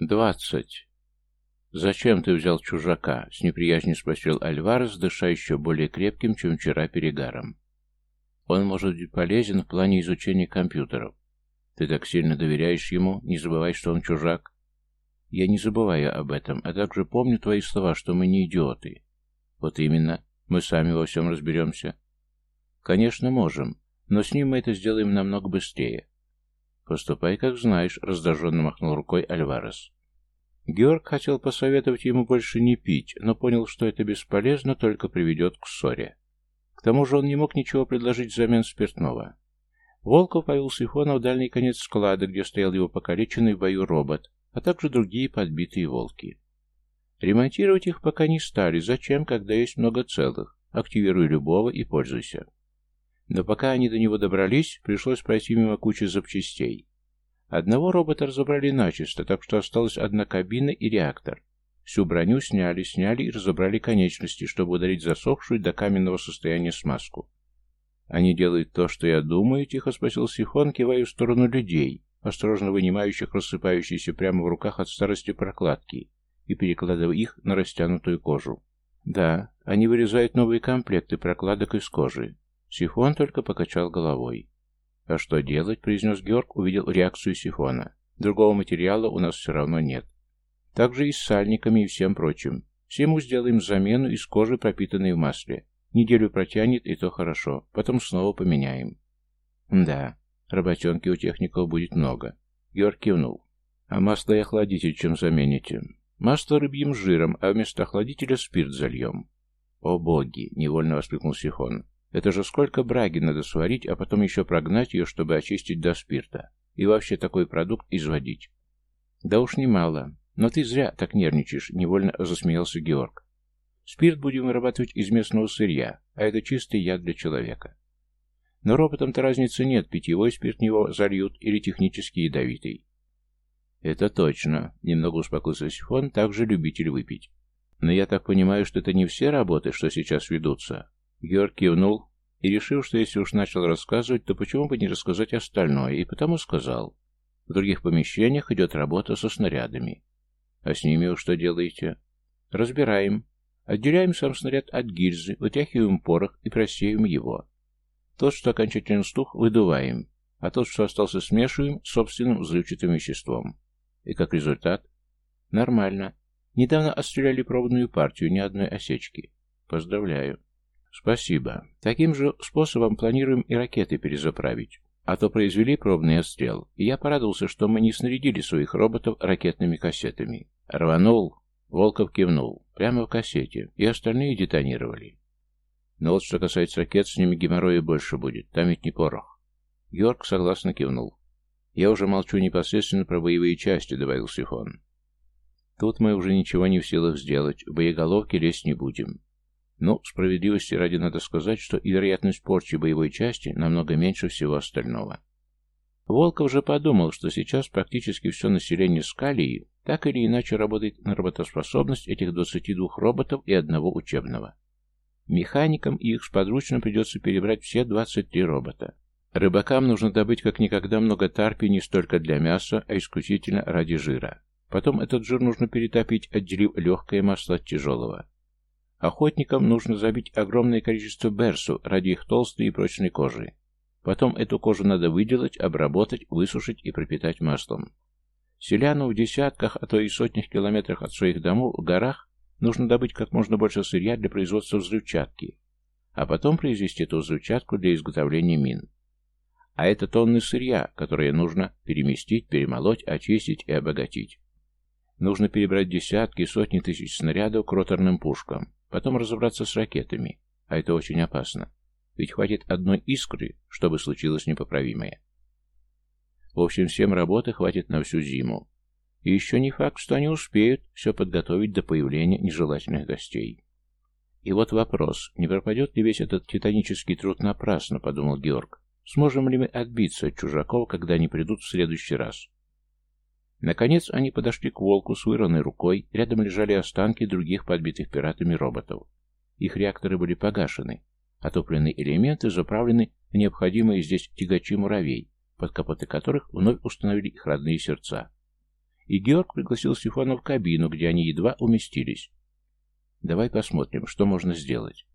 «Двадцать». «Зачем ты взял чужака?» — с неприязнью спросил Альварес, дыша еще более крепким, чем вчера перегаром. «Он может быть полезен в плане изучения компьютеров. Ты так сильно доверяешь ему, не забывай, что он чужак». «Я не забываю об этом, а также помню твои слова, что мы не идиоты». «Вот именно. Мы сами во всем разберемся». «Конечно, можем, но с ним мы это сделаем намного быстрее». «Поступай, как знаешь», — раздраженно махнул рукой Альварес. Георг хотел посоветовать ему больше не пить, но понял, что это бесполезно, только приведет к ссоре. К тому же он не мог ничего предложить взамен спиртного. Волков повел Сифона в дальний конец склада, где стоял его покалеченный в бою робот, а также другие подбитые волки. Ремонтировать их пока не стали. Зачем, когда есть много целых? Активируй любого и пользуйся. Но пока они до него добрались, пришлось пройти мимо кучи запчастей. Одного робота разобрали начисто, так что осталась одна кабина и реактор. Всю броню сняли, сняли и разобрали конечности, чтобы ударить засохшую до каменного состояния смазку. «Они делают то, что я думаю?» — тихо спросил Сифон, кивая в сторону людей, осторожно вынимающих рассыпающиеся прямо в руках от старости прокладки и перекладывая их на растянутую кожу. «Да, они вырезают новые комплекты прокладок из кожи». Сифон только покачал головой. «А что делать?» — произнес Георг, увидел реакцию сифона. «Другого материала у нас все равно нет. Также и с сальниками и всем прочим. Всему сделаем замену из кожи, пропитанной в масле. Неделю протянет, и то хорошо. Потом снова поменяем». «Да, работенки у техников будет много». Георг кивнул. «А масло и охладитель чем замените?» «Масло рыбьим жиром, а вместо охладителя спирт зальем». «О боги!» — невольно воскликнул Сифон. Это же сколько браги надо сварить, а потом еще прогнать ее, чтобы очистить до спирта. И вообще такой продукт изводить. Да уж немало. Но ты зря так нервничаешь, невольно засмеялся Георг. Спирт будем вырабатывать из местного сырья, а это чистый яд для человека. Но роботам-то разницы нет, питьевой спирт него зальют или технически ядовитый. Это точно, немного успокоился Сифон, также любитель выпить. Но я так понимаю, что это не все работы, что сейчас ведутся. Георг кивнул и, решил, что если уж начал рассказывать, то почему бы не рассказать остальное, и потому сказал. В других помещениях идет работа со снарядами. А с ними вы что делаете? Разбираем. Отделяем сам снаряд от гильзы, вытягиваем порох и просеем его. Тот, что окончательно стух, выдуваем, а тот, что остался, смешиваем с собственным взрывчатым веществом. И как результат? Нормально. Недавно отстреляли пробную партию, ни одной осечки. Поздравляю. Спасибо. Таким же способом планируем и ракеты перезаправить. А то произвели пробный отстрел, и я порадовался, что мы не снарядили своих роботов ракетными кассетами. Рванул. Волков кивнул. Прямо в кассете. И остальные детонировали. Но вот что касается ракет, с ними геморроя больше будет. Там ведь не порох. Георг согласно кивнул. Я уже молчу непосредственно про боевые части, добавил Сифон. Тут мы уже ничего не в силах сделать. В боеголовки лезть не будем. Но справедливости ради надо сказать, что и вероятность порчи боевой части намного меньше всего остального. Волков же подумал, что сейчас практически все население Скалии так или иначе работает на работоспособность этих 22 роботов и одного учебного. Механикам и их сподручным придется перебрать все 23 робота. Рыбакам нужно добыть как никогда много тарпи не столько для мяса, а исключительно ради жира. Потом этот жир нужно перетопить, отделив легкое масло от тяжелого. Охотникам нужно забить огромное количество берсу ради их толстой и прочной кожи. Потом эту кожу надо выделать, обработать, высушить и пропитать маслом. Селянам в десятках, а то и сотнях километрах от своих домов в горах нужно добыть как можно больше сырья для производства взрывчатки, а потом произвести эту взрывчатку для изготовления мин. А это тонны сырья, которые нужно переместить, перемолоть, очистить и обогатить. Нужно перебрать десятки, сотни тысяч снарядов к роторным пушкам, Потом разобраться с ракетами, а это очень опасно. Ведь хватит одной искры, чтобы случилось непоправимое. В общем, всем работы хватит на всю зиму. И еще не факт, что они успеют все подготовить до появления нежелательных гостей. И вот вопрос, не пропадет ли весь этот титанический труд напрасно, подумал Георг. Сможем ли мы отбиться от чужаков, когда они придут в следующий раз? Наконец они подошли к волку с вырванной рукой, рядом лежали останки других подбитых пиратами роботов. Их реакторы были погашены, топливные элементы заправлены в необходимые здесь тягачи муравей, под капоты которых вновь установили их родные сердца. и Георг пригласил Сифона в кабину, где они едва уместились. «Давай посмотрим, что можно сделать».